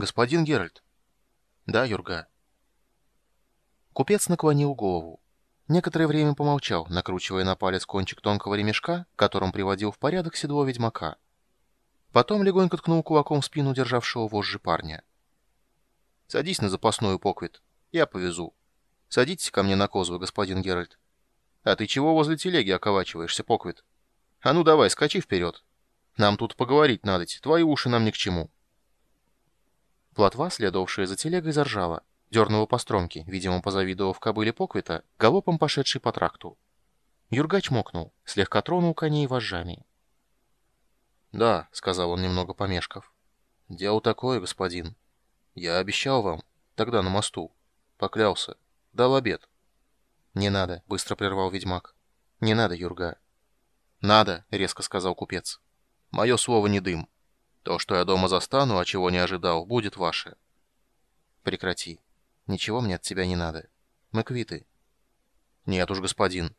«Господин Геральт». «Да, Юрга». Купец наклонил голову. Некоторое время помолчал, накручивая на палец кончик тонкого ремешка, которым приводил в порядок седло ведьмака. Потом легонько ткнул кулаком в спину державшего вожжи парня. «Садись на запасную, Поквит. Я повезу. Садитесь ко мне на козлы, господин Геральт. А ты чего возле телеги околачиваешься, Поквит? А ну давай, скачи вперед. Нам тут поговорить надо, твои уши нам ни к чему». Плотва, следовавшая за телегой, заржала, дернула по стромке, видимо, позавидовав кобыле Поквита, галопом пошедший по тракту. Юргач мокнул, слегка тронул коней вожжами. «Да», — сказал он, немного помешков. «Дело такое, господин. Я обещал вам, тогда на мосту. Поклялся. Дал обед». «Не надо», — быстро прервал ведьмак. «Не надо, Юрга». «Надо», — резко сказал купец. «Мое слово не дым. То, что я дома застану, а чего не ожидал, будет ваше». «Прекрати. Ничего мне от тебя не надо. Мы квиты». «Нет уж, господин.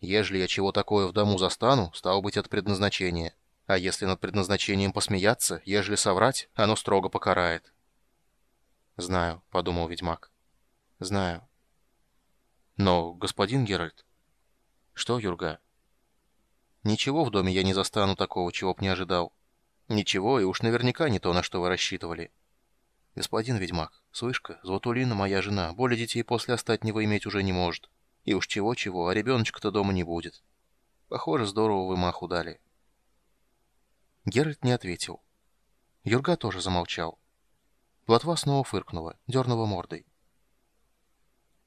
Ежели я чего такое в дому застану, стало быть, от предназначения. А если над предназначением посмеяться, ежели соврать, оно строго покарает». «Знаю», — подумал ведьмак. «Знаю». «Но, господин Геральт...» «Что, Юрга?» «Ничего в доме я не застану такого, чего б не ожидал». Ничего, и уж наверняка не то, на что вы рассчитывали. Господин ведьмак, слышка, Златулина моя жена, более детей после остатнего иметь уже не может. И уж чего-чего, а ребеночка-то дома не будет. Похоже, здорово вы маху дали. Геральт не ответил. Юрга тоже замолчал. Плотва снова фыркнула, дернула мордой.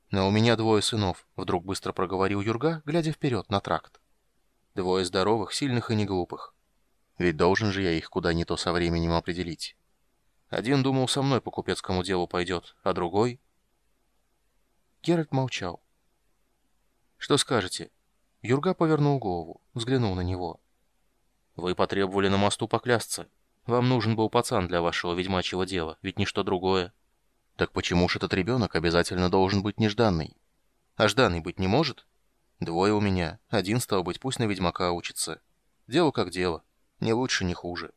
«Но у меня двое сынов», — вдруг быстро проговорил Юрга, глядя вперед на тракт. «Двое здоровых, сильных и неглупых. Ведь должен же я их куда не то со временем определить. Один думал, со мной по купецкому делу пойдет, а другой... Геральт молчал. «Что скажете?» Юрга повернул голову, взглянул на него. «Вы потребовали на мосту поклясться. Вам нужен был пацан для вашего ведьмачьего дела, ведь ничто другое. Так почему ж этот ребенок обязательно должен быть нежданный? А жданный быть не может? Двое у меня, один, стал быть, пусть на ведьмака учится. Дело как дело. Не лучше, не хуже.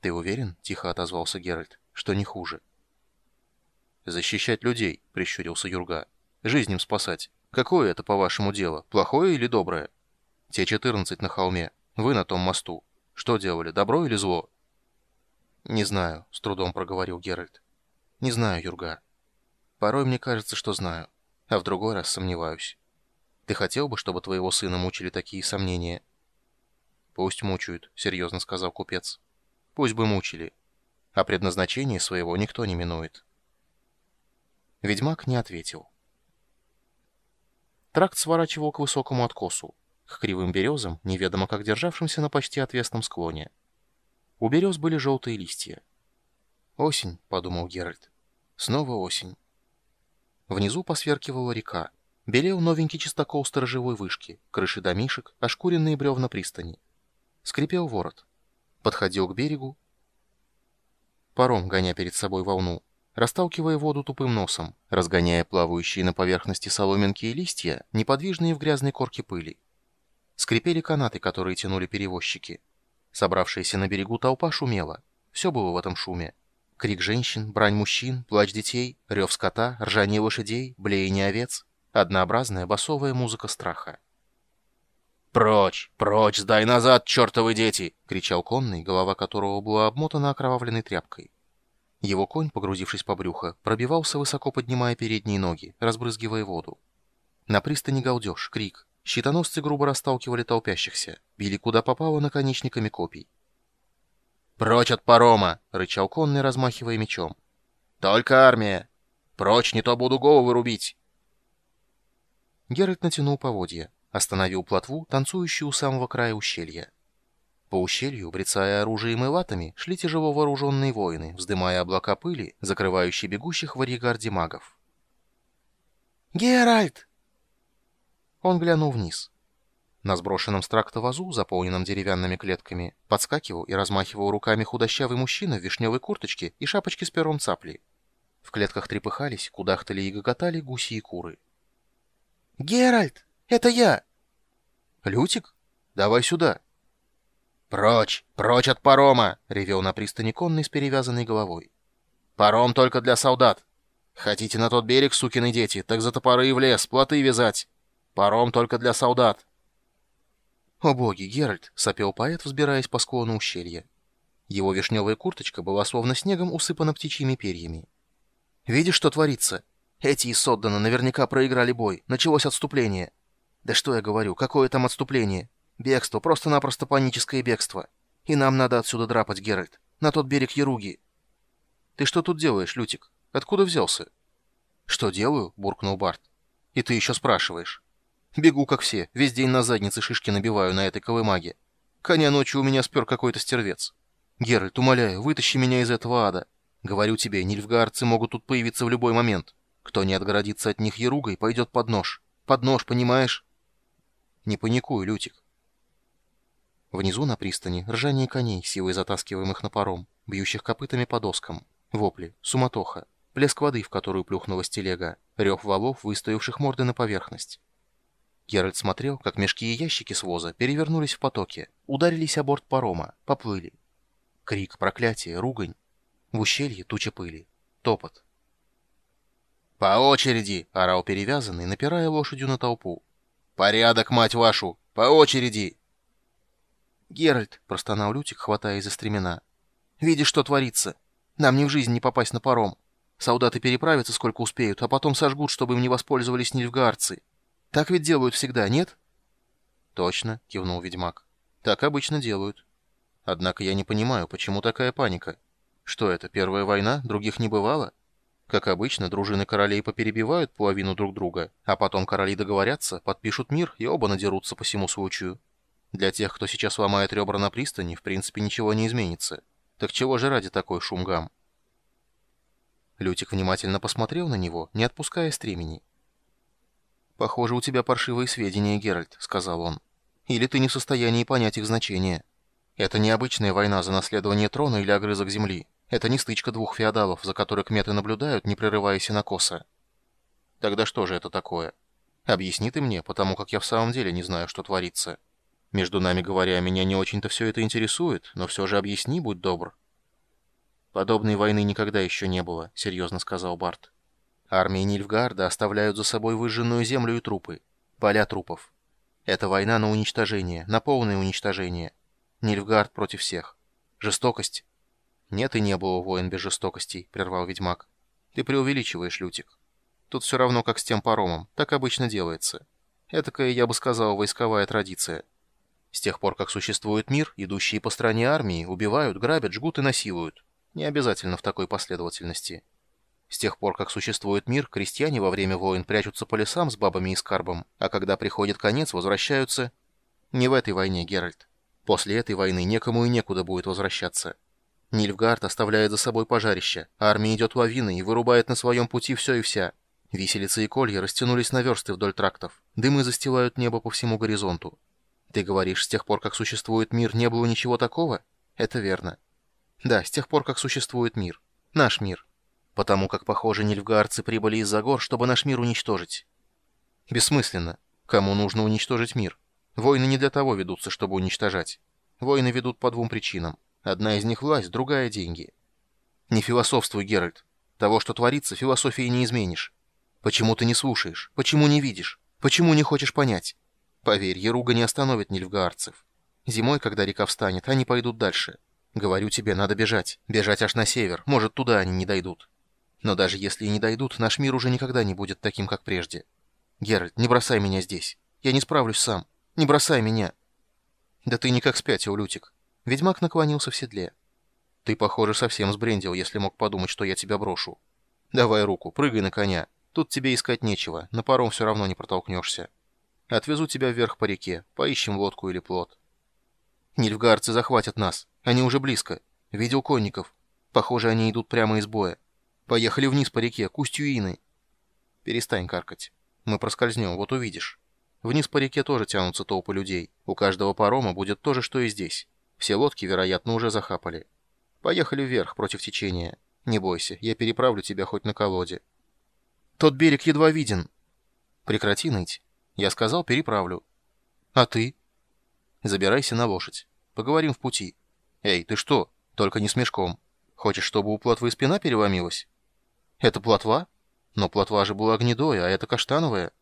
«Ты уверен?» — тихо отозвался Геральт. «Что не хуже?» «Защищать людей», — прищурился Юрга. «Жизнь им спасать. Какое это, по-вашему, дело? Плохое или доброе? Те четырнадцать на холме. Вы на том мосту. Что делали, добро или зло?» «Не знаю», — с трудом проговорил Геральт. «Не знаю, Юрга. Порой мне кажется, что знаю, а в другой раз сомневаюсь. Ты хотел бы, чтобы твоего сына мучили такие сомнения?» «Пусть мучают», — серьезно сказал купец. «Пусть бы мучили. А предназначение своего никто не минует». Ведьмак не ответил. Тракт сворачивал к высокому откосу, к кривым березам, неведомо как державшимся на почти отвесном склоне. У берез были желтые листья. «Осень», — подумал Геральт. «Снова осень». Внизу посверкивала река. Белел новенький чистокол сторожевой вышки, крыши домишек, ошкуренные бревна пристани. Скрипел ворот. Подходил к берегу. Паром, гоня перед собой волну, расталкивая воду тупым носом, разгоняя плавающие на поверхности соломинки и листья, неподвижные в грязной корке пыли. Скрипели канаты, которые тянули перевозчики. Собравшаяся на берегу толпа шумела. Все было в этом шуме. Крик женщин, брань мужчин, плач детей, рев скота, ржание лошадей, блеяние овец. Однообразная басовая музыка страха. «Прочь! Прочь! Сдай назад, чертовы дети!» — кричал конный, голова которого была обмотана окровавленной тряпкой. Его конь, погрузившись по брюхо, пробивался, высоко поднимая передние ноги, разбрызгивая воду. На пристани галдеж, крик. Щитоносцы грубо расталкивали толпящихся, били куда попало наконечниками копий. «Прочь от парома!» — рычал конный, размахивая мечом. «Только армия! Прочь, не то буду головы рубить!» Геральт натянул поводья. Остановил плотву, танцующую у самого края ущелья. По ущелью, брецая оружием и латами, шли тяжело вооруженные воины, вздымая облака пыли, закрывающие бегущих в аригарде магов. «Геральт!» Он глянул вниз. На сброшенном с тракта вазу, заполненном деревянными клетками, подскакивал и размахивал руками худощавый мужчина в вишневой курточке и шапочке с пером цапли. В клетках трепыхались, кудахтали и гоготали гуси и куры. «Геральт! Это я!» «Лютик? Давай сюда!» «Прочь! Прочь от парома!» — ревел на пристани конный с перевязанной головой. Паром только для солдат. Хотите на тот берег, сукины дети, так за топоры и в лес, плоты вязать. Паром только для солдат. «О боги, Геральт!» — сопел поэт, взбираясь по склону ущелья. Его вишневая курточка была словно снегом усыпана птичьими перьями. «Видишь, что творится? Эти из Соддана наверняка проиграли бой. Началось отступление. Да что я говорю, какое там отступление? Бегство, просто-напросто паническое бегство. И нам надо отсюда драпать, Геральт. На тот берег Яруги». «Ты что тут делаешь, Лютик? Откуда взялся?» «Что делаю?» — буркнул Барт. «И ты еще спрашиваешь». «Бегу, как все. Весь день на заднице шишки набиваю на этой колымаге. Коня ночью у меня спер какой-то стервец. Геральт, умоляю, вытащи меня из этого ада. Говорю тебе, нильфгаарцы могут тут появиться в любой момент. Кто не отгородится от них еругой, пойдет под нож. Под нож, понимаешь? Не паникуй, Лютик. Внизу на пристани ржание коней, силой затаскиваемых на паром, бьющих копытами по доскам. Вопли, суматоха, плеск воды, в которую плюхнулась телега, рев валов, выставивших морды на поверхность. Геральт смотрел, как мешки и ящики с воза перевернулись в потоке, ударились о борт парома, поплыли. Крик, проклятие, ругань. В ущелье туча пыли. Топот. «По очереди!» — орал перевязанный, напирая лошадью на толпу. «Порядок, мать вашу! По очереди!» «Геральт!» — простонал Лютик, хватая из-за стремена. «Видишь, что творится? Нам ни в жизнь не попасть на паром. Солдаты переправятся, сколько успеют, а потом сожгут, чтобы им не воспользовались нильфгаарцы. Так ведь делают всегда, нет?» «Точно», — кивнул ведьмак. «Так обычно делают». Однако я не понимаю, почему такая паника? Что это, первая война? Других не бывало? Как обычно, дружины королей поперебивают половину друг друга, а потом короли договорятся, подпишут мир и оба надерутся по всему случаю. Для тех, кто сейчас ломает ребра на пристани, в принципе ничего не изменится. Так чего же ради такой шум-гам? Лютик внимательно посмотрел на него, не отпуская стремени. «Похоже, у тебя паршивые сведения, Геральт», — сказал он. «Или ты не в состоянии понять их значение». Это не обычная война за наследование трона или огрызок земли. Это не стычка двух феодалов, за которой кметы наблюдают, не прерываясь на косы. Тогда что же это такое? Объясни ты мне, потому как я в самом деле не знаю, что творится. Между нами говоря, меня не очень-то все это интересует, но все же объясни, будь добр. Подобной войны никогда еще не было, серьезно сказал Барт. Армии Нильфгарда оставляют за собой выжженную землю и трупы, поля трупов. Это война на уничтожение, на полное уничтожение. Нильфгард против всех. Жестокость? Нет и не было воин без жестокостей, прервал ведьмак. Ты преувеличиваешь, Лютик. Тут все равно, как с тем паромом. Так обычно делается. Этакая, я бы сказал, войсковая традиция. С тех пор, как существует мир, идущие по стране армии убивают, грабят, жгут и насилуют. Не обязательно в такой последовательности. С тех пор, как существует мир, крестьяне во время войн прячутся по лесам с бабами и скарбом, а когда приходит конец, возвращаются... Не в этой войне, Геральт. После этой войны некому и некуда будет возвращаться. Нильфгард оставляет за собой пожарище, армия идет лавиной и вырубает на своем пути все и вся. Виселицы и колья растянулись на версты вдоль трактов, дымы застилают небо по всему горизонту. Ты говоришь, с тех пор, как существует мир, не было ничего такого? Это верно. Да, с тех пор, как существует мир. Наш мир. Потому как, похоже, нильфгаарцы прибыли из-за гор, чтобы наш мир уничтожить. Бессмысленно. Кому нужно уничтожить мир? Войны не для того ведутся, чтобы уничтожать. Войны ведут по двум причинам. Одна из них власть, другая деньги. Не философствуй, Геральт. Того, что творится, философии не изменишь. Почему ты не слушаешь? Почему не видишь? Почему не хочешь понять? Поверь, Еруга не остановит нильфгаарцев. Зимой, когда река встанет, они пойдут дальше. Говорю тебе, надо бежать. Бежать аж на север. Может, туда они не дойдут. Но даже если и не дойдут, наш мир уже никогда не будет таким, как прежде. Геральт, не бросай меня здесь. Я не справлюсь сам. Не бросай меня!» «Да ты никак спятил, Лютик!» Ведьмак наклонился в седле. «Ты, похоже, совсем сбрендил, если мог подумать, что я тебя брошу. Давай руку, прыгай на коня. Тут тебе искать нечего, на паром все равно не протолкнешься. Отвезу тебя вверх по реке, поищем лодку или плот». «Нильфгарцы захватят нас. Они уже близко. Видел конников. Похоже, они идут прямо из боя. Поехали вниз по реке, к устью Ины». «Перестань каркать. Мы проскользнем, вот увидишь». Вниз по реке тоже тянутся толпы людей. У каждого парома будет то же, что и здесь. Все лодки, вероятно, уже захапали. Поехали вверх, против течения. Не бойся, я переправлю тебя хоть на колоде. Тот берег едва виден. Прекрати ныть. Я сказал, переправлю. А ты? Забирайся на лошадь. Поговорим в пути. Эй, ты что? Только не с мешком. Хочешь, чтобы у плотвы спина переломилась? Это плотва? Но плотва же была гнедой, а это каштановая.